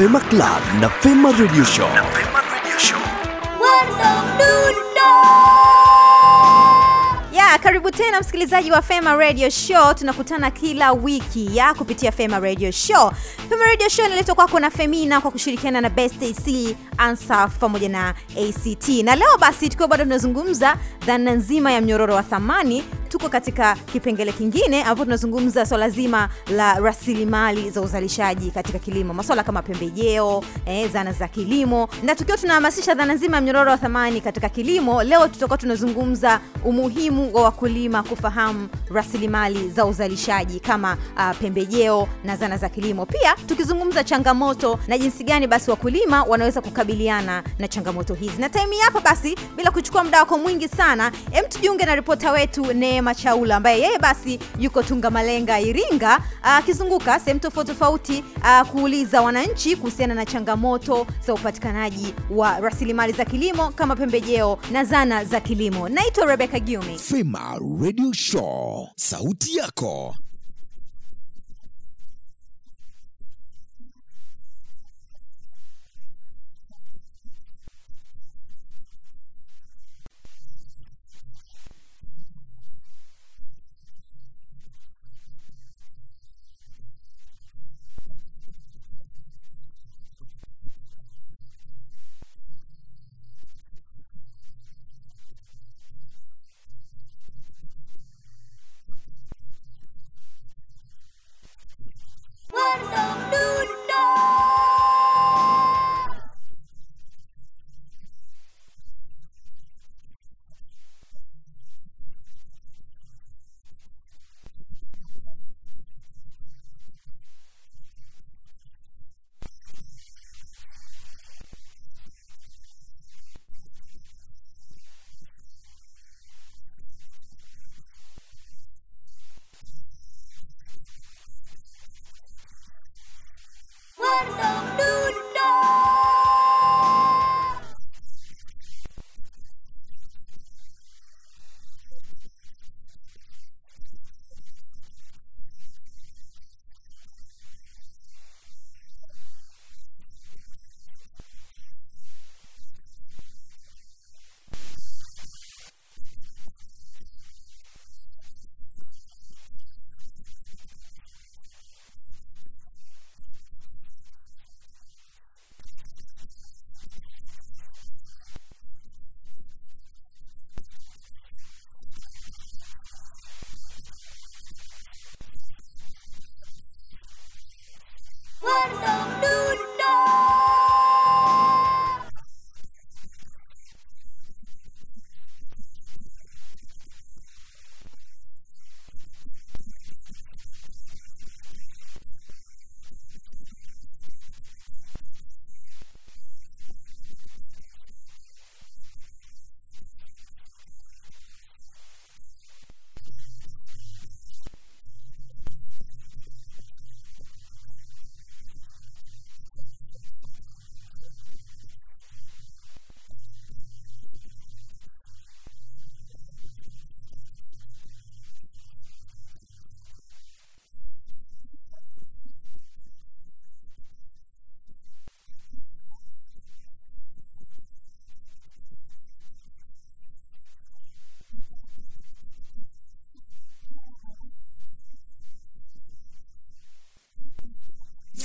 Fema Club na Fema Radio Show. ya karibu tena msikilizaji wa fema radio show. Tunakutana kila wiki ya kupitia fema radio show. Fema radio show inaletwa kwako na femina kwa kushirikiana na best ac ansaf pamoja na act na leo basi tukiwa bado tunazungumza dhana nzima ya mnyororo wa thamani tuko katika kipengele kingine ambapo tunazungumza swala zima la rasilimali za uzalishaji katika kilimo. Maswala kama pembejeo eh, zana za kilimo. Na tukiwa tunahamasisha dhana nzima ya mnyororo wa thamani katika kilimo leo tutakuwa tunazungumza umuhimu wa wakulima kufahamu rasilimali za uzalishaji kama uh, pembejeo na zana za kilimo. Pia tukizungumza changamoto na jinsi gani basi wakulima wanaweza kukabiliana na changamoto hizi. Na taimu hapa basi bila kuchukua muda wako mwingi sana em tujiunge na ripota wetu neema chaula ambaye yeye basi yuko tunga malenga iringa akizunguka uh, sehemu tofauti tofauti uh, kuuliza wananchi kuhusiana na changamoto za upatikanaji wa rasilimali za kilimo kama pembejeo na zana za kilimo naitwa Rebecca giumi Fema Radio Show, sauti yako.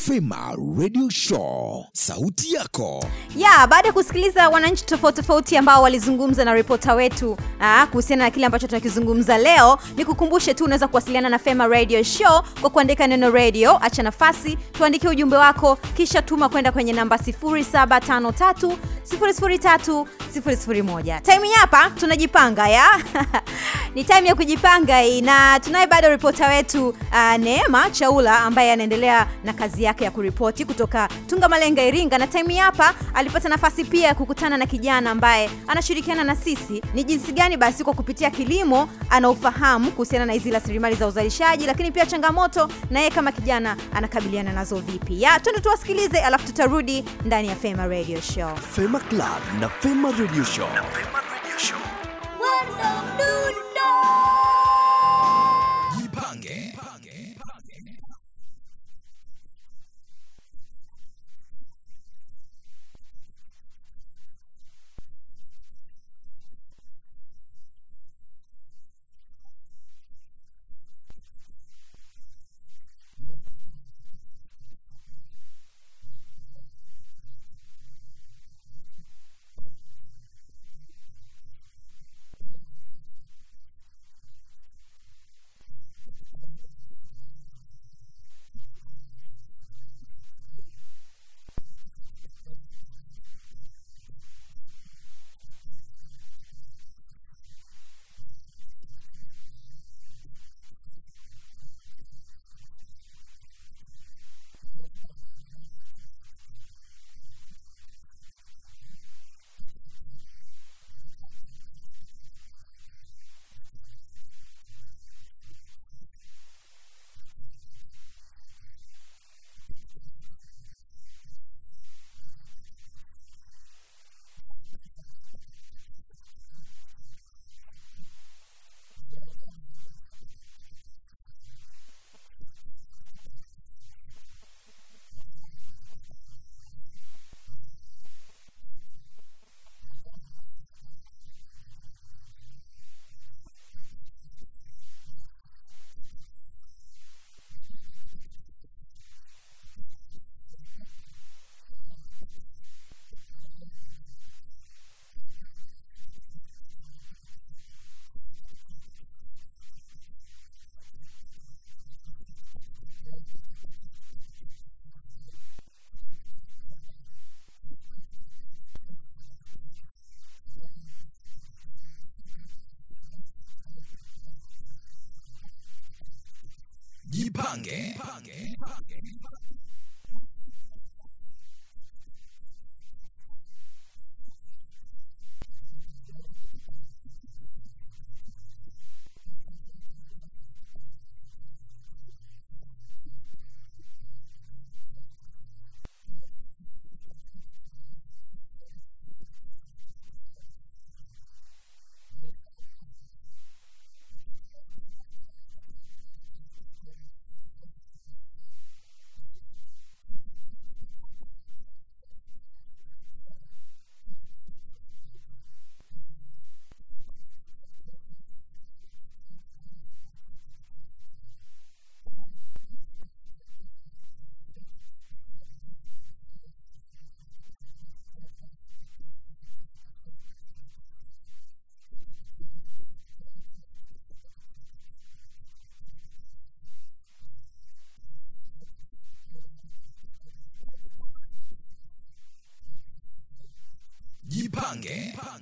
Fema Radio Show, sauti yako. ya baada ya kusikiliza wananchi tofauti tofauti ambao walizungumza na ripota wetu aa, kuhusiana na kile ambacho tunakizungumza leo ni kukumbushe tu unaweza kuwasiliana na fema radio show kwa kuandika neno radio acha nafasi tuandikie ujumbe wako kisha tuma kwenda kwenye namba 0753 003 001 time hapa tunajipanga ya ni time ya kujipanga hii na tunaye bado ripota wetu uh, neema chaula ambaye anaendelea na kazi yake ya kuripoti kutoka tunga malenga iringa. Na time hapa alipata nafasi pia ya kukutana na kijana ambaye anashirikiana na sisi. Ni jinsi gani basi kwa kupitia kilimo anaofahamu kuhusiana na hizi rasilimali za uzalishaji lakini pia changamoto na yeye kama kijana anakabiliana nazo vipi. Ya twende tuwasikilize alafu tutarudi ndani ya fema radio show. Fema Club na Fema Radio Show. Jipange.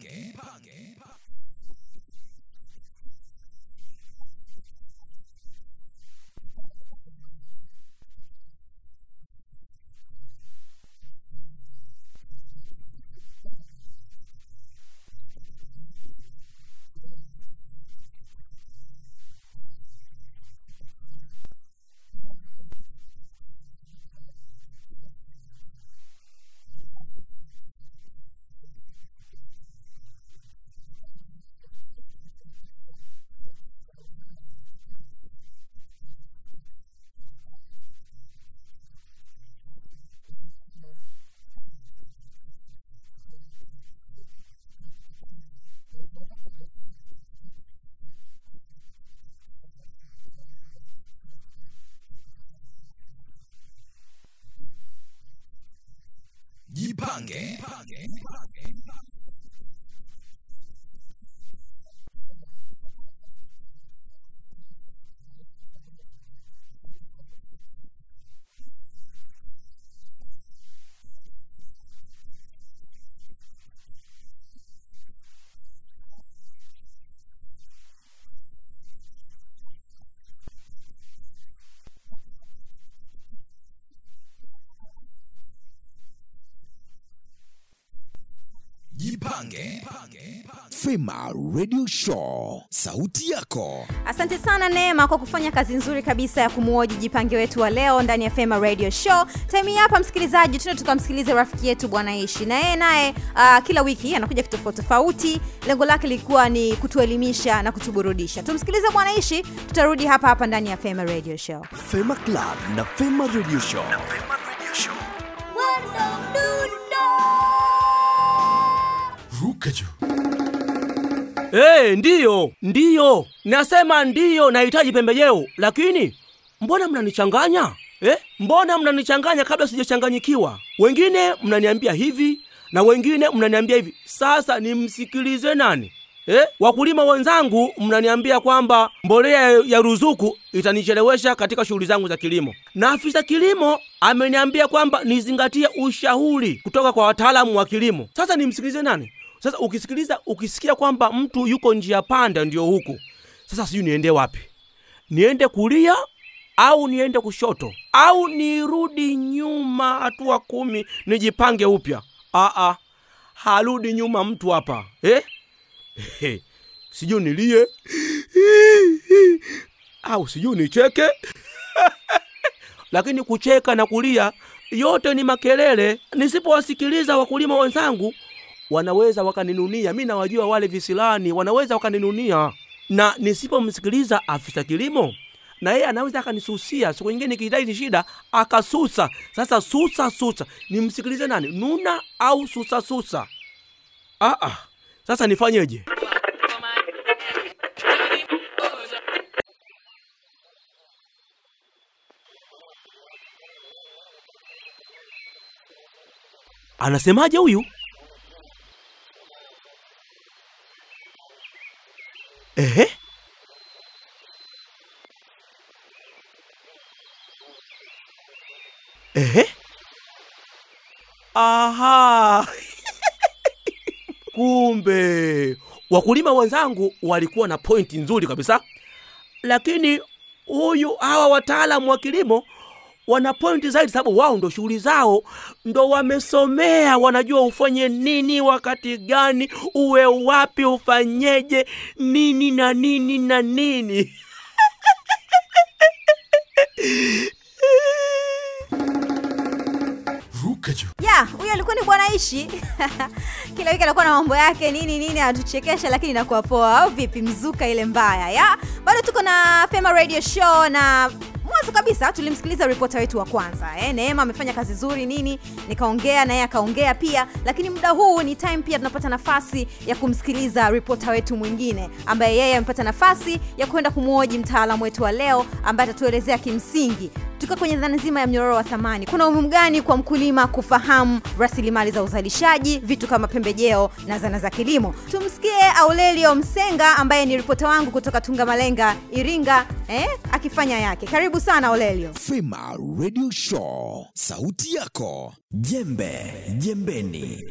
Jipange. Jipange. Fema Radio Show, sauti yako. asante sana neema kwa kufanya kazi nzuri kabisa ya kumuoji jipange wetu wa leo ndani ya fema radio show time hapa msikilizaji tuna tukamsikilize rafiki yetu bwana ishi na yeye naye uh, kila wiki anakuja kitofauti tofauti lengo lake lilikuwa ni kutuelimisha na kutuburudisha tumsikilize bwana ishi tutarudi hapa hapa ndani ya fema radio show Fema Club na Fema Radio Show. Ruka juu. Hey, ndiyo ndiyo, nasema ndiyo, nahitaji pembejeo, lakini mbona mnanichanganya eh? Mbona mnanichanganya kabla sijachanganyikiwa? Wengine mnaniambia hivi na wengine mnaniambia hivi. Sasa nimsikilize nani? Eh? Wakulima wenzangu mnaniambia kwamba mbolea ya ruzuku itanichelewesha katika shughuli zangu za kilimo, na afisa kilimo ameniambia kwamba nizingatie ushauri kutoka kwa wataalamu wa kilimo. Sasa nimsikilize nani? Sasa ukisikiliza, ukisikia kwamba mtu yuko njia panda, ndio huku sasa, sijui niende wapi? Niende kulia au niende kushoto au nirudi nyuma hatua kumi nijipange upya? Aa, harudi nyuma mtu hapa eh? Sijui nilie au sijui nicheke lakini kucheka na kulia yote ni makelele. Nisipowasikiliza wakulima wenzangu, wanaweza wakaninunia. Mi nawajua wale visilani, wanaweza wakaninunia, na nisipomsikiliza afisa kilimo na yeye anaweza akanisusia siku nyingine nikihitaji ni shida akasusa. Sasa susa susa, nimsikilize nani? Nuna au susa susa? Ah, ah. Sasa nifanyeje? Anasemaje huyu? Ehe. Ehe. Aha. Kumbe wakulima wenzangu walikuwa na pointi nzuri kabisa, lakini huyu hawa wataalamu wa kilimo wana pointi zaidi, sababu wao ndo shughuli zao, ndo wamesomea, wanajua ufanye nini, wakati gani, uwe wapi, ufanyeje nini na nini na nini. Ya huyu alikuwa ni bwana ishi. Kila wiki anakuwa na mambo yake nini nini anatuchekesha lakini inakuwa poa. Au vipi mzuka ile mbaya ya? Bado tuko na fema radio show na mwanzo kabisa tulimsikiliza ripota wetu wa kwanza. Eh, neema amefanya kazi nzuri nini nikaongea na yeye akaongea pia lakini muda huu ni time pia tunapata nafasi ya kumsikiliza ripota wetu mwingine ambaye yeye amepata nafasi ya kwenda kumwoji mtaalamu wetu wa leo ambaye atatuelezea kimsingi. Tukiwa kwenye dhana nzima ya mnyororo wa thamani. Kuna umuhimu gani kwa mkulima kufahamu rasilimali za uzalishaji vitu kama pembejeo na zana za kilimo? Tumsikie aurelio msenga ambaye ni ripota wangu kutoka tunga malenga iringa eh, akifanya yake. Karibu sana Olelio. Fema Radio Show, sauti yako. Jembe jembeni.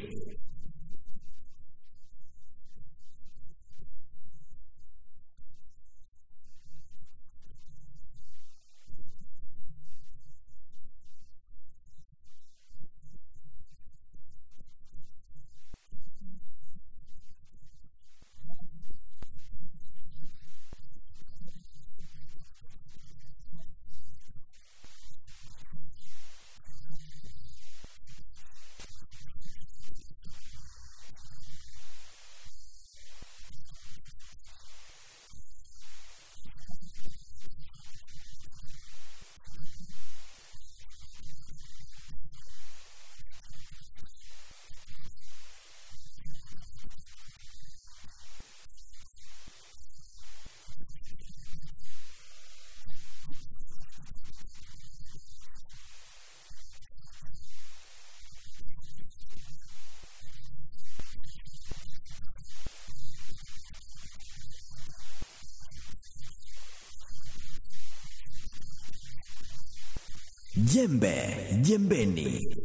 Jembe jembeni.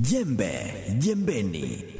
Jembe jembeni.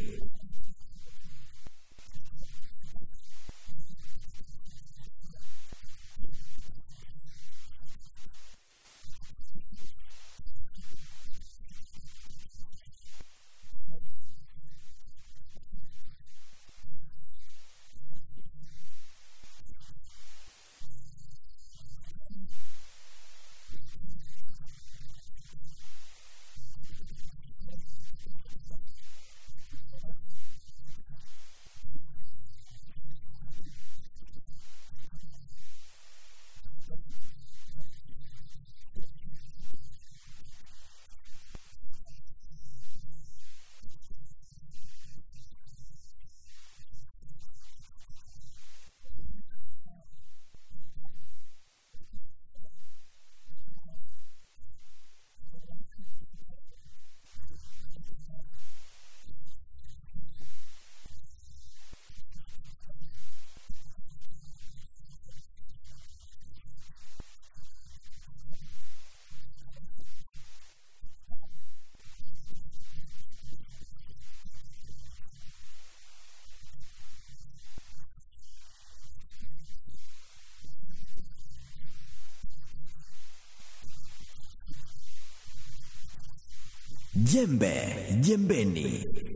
Jembe jembeni.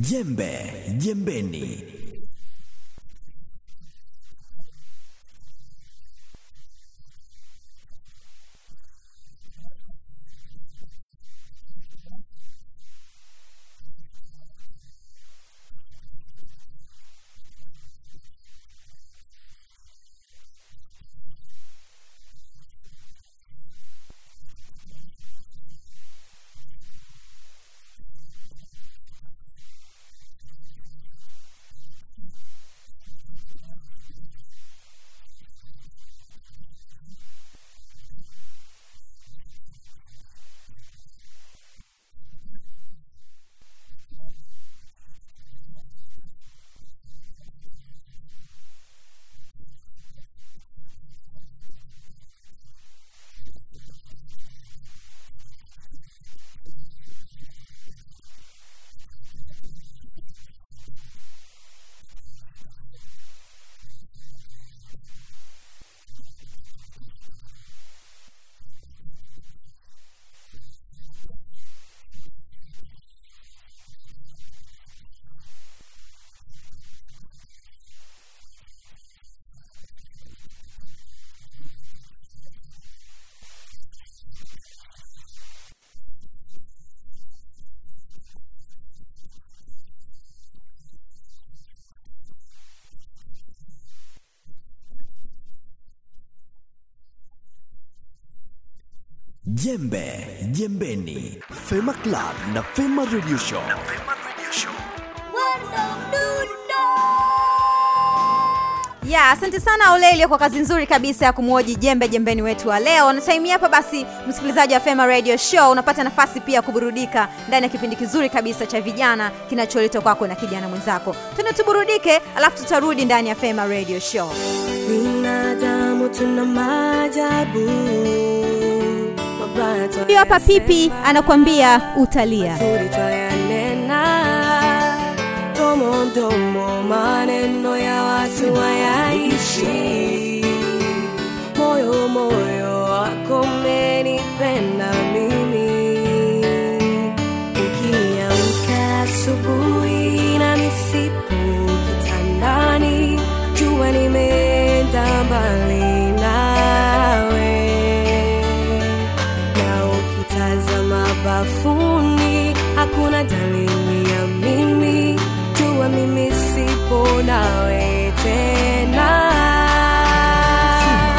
Jembe jembeni. Jembe jembeni. Fema Club na Fema Radio Show. ya asante sana Olelio kwa kazi nzuri kabisa ya kumwoji jembe jembeni wetu wa leo na time hapa basi msikilizaji wa Fema Radio Show unapata nafasi pia ya kuburudika ndani ya kipindi kizuri kabisa cha vijana kinacholetwa kwako na kijana mwenzako tuna tuburudike alafu tutarudi ndani ya Fema Radio Show binadamu tuna maajabu hiyo hapa pipi anakuambia utalia. Domo maneno ya watu hayaishi moyo sipo nawe tena.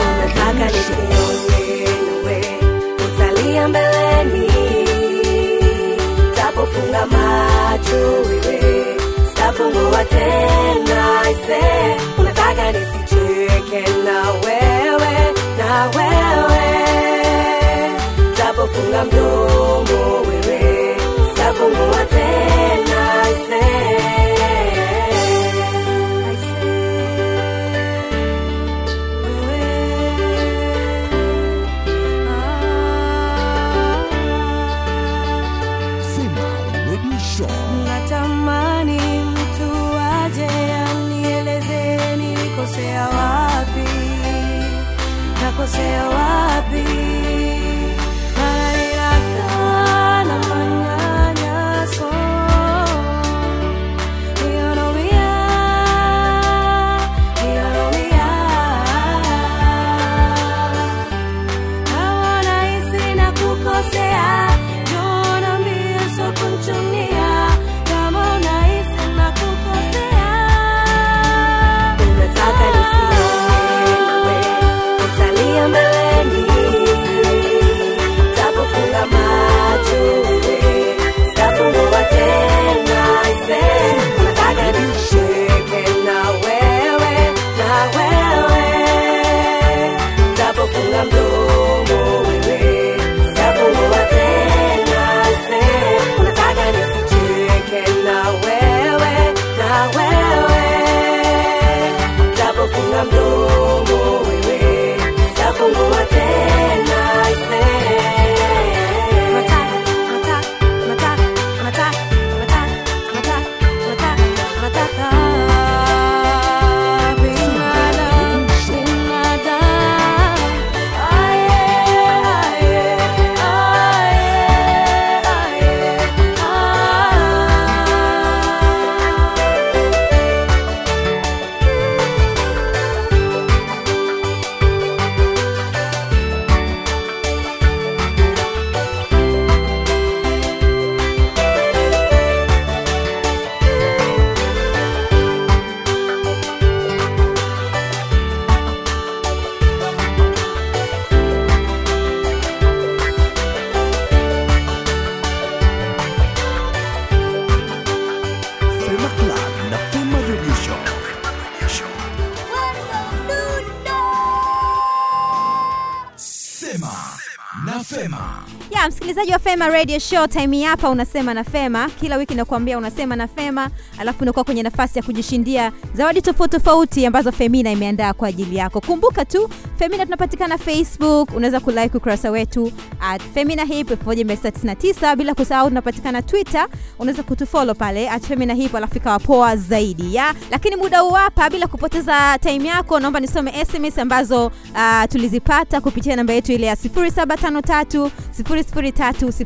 Unataka nisione nawe utalia mbeleni. Tapofunga macho wewe sitafungua tena ise. Mdomo wewe sitafungua tena ise Fema Radio Show, time hapa unasema na Fema. Kila wiki nakuambia unasema na Fema, alafu unakuwa kwenye nafasi ya kujishindia zawadi tofauti tofauti ambazo Femina imeandaa kwa ajili yako. Kumbuka tu Femina tunapatikana Facebook, unaweza kulike ukurasa wetu at Femina Hip 1999 bila kusahau tunapatikana Twitter, unaweza kutufollow pale at Femina Hip, alafu ikawa poa zaidi ya. Lakini muda huu hapa, bila kupoteza time yako, naomba nisome SMS ambazo uh, tulizipata kupitia namba yetu ile ya 0753 003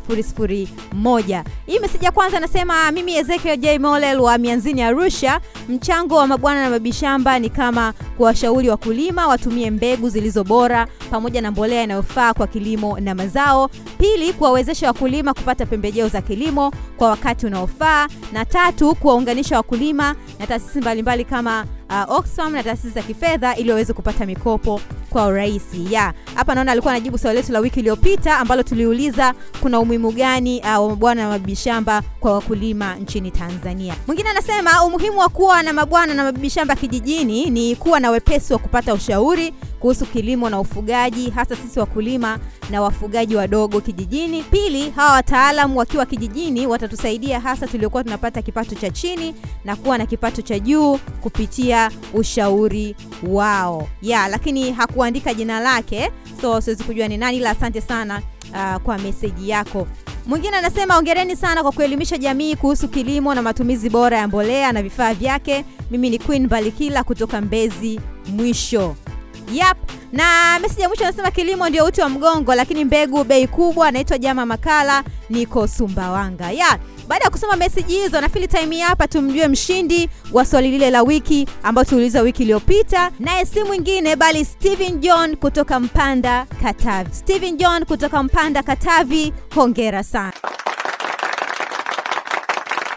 hii meseji ya kwanza anasema mimi ezekiel j. Molel wa mianzini arusha. Mchango wa mabwana na mabishamba ni kama kuwashauri wakulima watumie mbegu zilizo bora pamoja na mbolea inayofaa kwa kilimo na mazao. Pili kuwawezesha wakulima kupata pembejeo za kilimo kwa wakati unaofaa. Na tatu kuwaunganisha wakulima na taasisi mbalimbali kama uh, oxfam na taasisi za kifedha ili waweze kupata mikopo kwa urahisi. Ya hapa naona alikuwa anajibu swali letu la wiki iliyopita ambalo tuliuliza kuna umuhimu gani uh, wa mabwana na mabibi shamba kwa wakulima nchini tanzania? Mwingine anasema umuhimu wa kuwa na mabwana na mabibi shamba kijijini ni kuwa na wepesi wa kupata ushauri kuhusu kilimo na ufugaji hasa sisi wakulima na wafugaji wadogo kijijini. Pili hawa wataalam wakiwa kijijini watatusaidia hasa tuliokuwa tunapata kipato cha chini na kuwa na kipato cha juu kupitia ushauri wao. Ya lakini hakuandika jina lake so siwezi kujua ni nani asante sana uh, kwa meseji yako. Mwingine anasema ongereni sana kwa kuelimisha jamii kuhusu kilimo na matumizi bora ya mbolea na vifaa vyake. Mimi ni queen balikila kutoka mbezi mwisho. Yap. Na meseji ya mwisho anasema kilimo ndio uti wa mgongo lakini mbegu bei kubwa anaitwa jama makala niko sumbawanga. Ya baada ya kusoma meseji hizo nafili time hapa tumjue mshindi wa swali lile la wiki ambayo tuliuliza wiki iliyopita. Naye si mwingine bali Steven john kutoka mpanda katavi. Steven john kutoka mpanda katavi hongera sana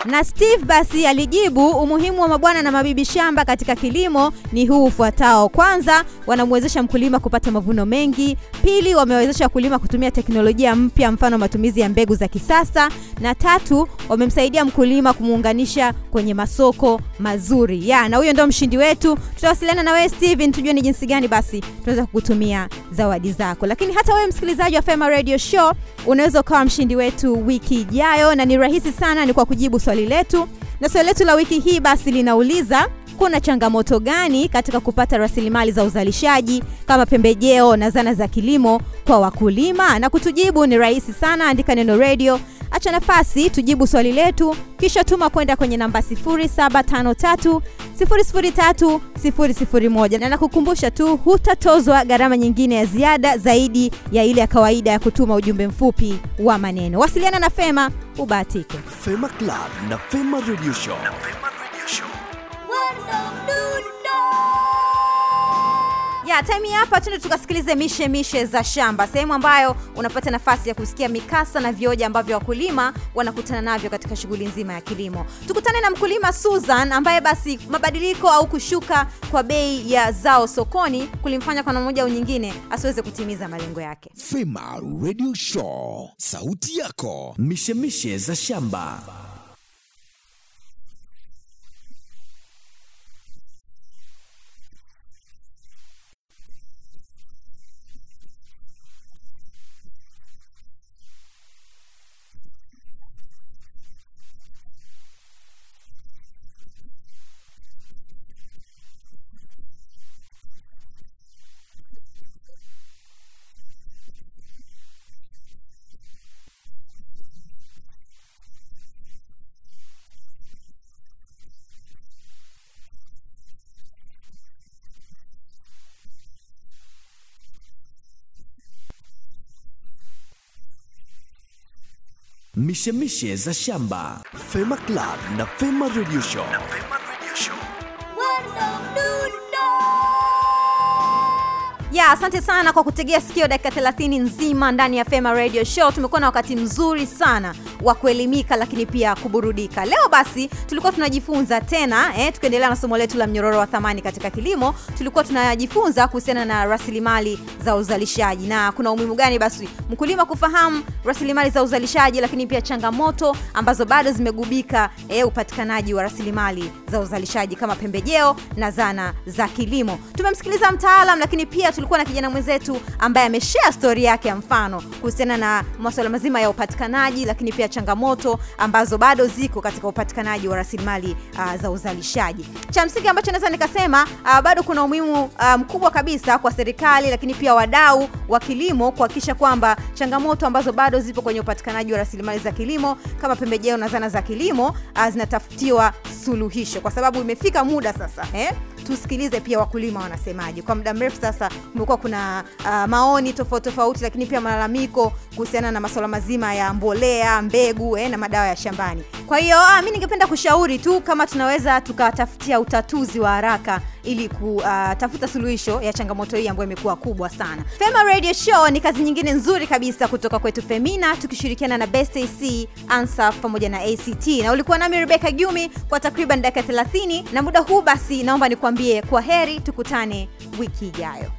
na steve basi alijibu umuhimu wa mabwana na mabibi shamba katika kilimo ni huu ufuatao. Kwanza wanamwezesha mkulima kupata mavuno mengi. Pili wamewezesha wakulima kutumia teknolojia mpya mfano matumizi ya mbegu za kisasa. Na tatu wamemsaidia mkulima kumuunganisha kwenye masoko mazuri. Ya na huyo ndo mshindi wetu. Tutawasiliana na wewe steven tujue ni jinsi gani basi tunaweza kukutumia zawadi zako. Lakini hata wewe msikilizaji wa fema radio show unaweza ukawa mshindi wetu wiki ijayo na ni rahisi sana ni kwa kujibu swali letu. Na swali letu la wiki hii basi linauliza kuna changamoto gani katika kupata rasilimali za uzalishaji kama pembejeo na zana za kilimo kwa wakulima? Na kutujibu ni rahisi sana andika neno radio acha nafasi tujibu swali letu kisha tuma kwenda kwenye namba 753 003 001 na nakukumbusha tu hutatozwa gharama nyingine ya ziada zaidi ya ile ya kawaida ya kutuma ujumbe mfupi wa maneno wasiliana na fema ubahatike Fema Club na Fema Radio Show. na Fema Radio Show. Ya time hapa tuende tukasikilize mishe mishe za shamba sehemu ambayo unapata nafasi ya kusikia mikasa na vioja ambavyo wakulima wanakutana navyo katika shughuli nzima ya kilimo tukutane na mkulima susan ambaye basi mabadiliko au kushuka kwa bei ya zao sokoni kulimfanya kwa namna moja au nyingine asiweze kutimiza malengo yake Fema Radio Show, sauti yako. Mishemishe za shamba. Mishemishe za shamba. Fema Club na Fema Radio Show. ya asante sana kwa kutegea sikio dakika 30 nzima ndani ya fema radio show tumekuwa na wakati mzuri sana wa kuelimika lakini pia kuburudika. Leo basi tulikuwa tunajifunza tena eh, tukiendelea na somo letu la mnyororo wa thamani katika kilimo tulikuwa tunajifunza kuhusiana na rasilimali za uzalishaji. Na kuna umuhimu gani basi mkulima kufahamu rasilimali za uzalishaji lakini pia changamoto ambazo bado zimegubika eh, upatikanaji wa rasilimali za uzalishaji kama pembejeo na zana za kilimo. Tumemsikiliza mtaalam lakini pia tulikuwa na kijana mwenzetu ambaye ameshare stori yake ya mfano kuhusiana na masuala mazima ya upatikanaji lakini pia changamoto ambazo bado ziko katika upatikanaji wa rasilimali uh, za uzalishaji cha msingi ambacho naweza nikasema uh, bado kuna umuhimu uh, mkubwa kabisa kwa serikali lakini pia wadau wa kilimo kuhakikisha kwamba changamoto ambazo bado zipo kwenye upatikanaji wa rasilimali za kilimo kama pembejeo na zana za kilimo uh, zinatafutiwa suluhisho kwa sababu imefika muda sasa eh? Tusikilize pia wakulima wanasemaje. Kwa muda mrefu sasa kumekuwa kuna uh, maoni tofauti tofauti lakini pia malalamiko kuhusiana na masuala mazima ya mbolea mbegu eh, na madawa ya shambani. Kwa hiyo ah, mi ningependa kushauri tu kama tunaweza tukatafutia utatuzi wa haraka ili kutafuta uh, suluhisho ya changamoto hii ambayo imekuwa kubwa sana. Fema radio show ni kazi nyingine nzuri kabisa kutoka kwetu femina tukishirikiana na best ac ansaf pamoja na act na ulikuwa nami rebeka gyumi kwa takriban dakika 30 na muda huu basi naomba nikuambie kwa heri tukutane wiki ijayo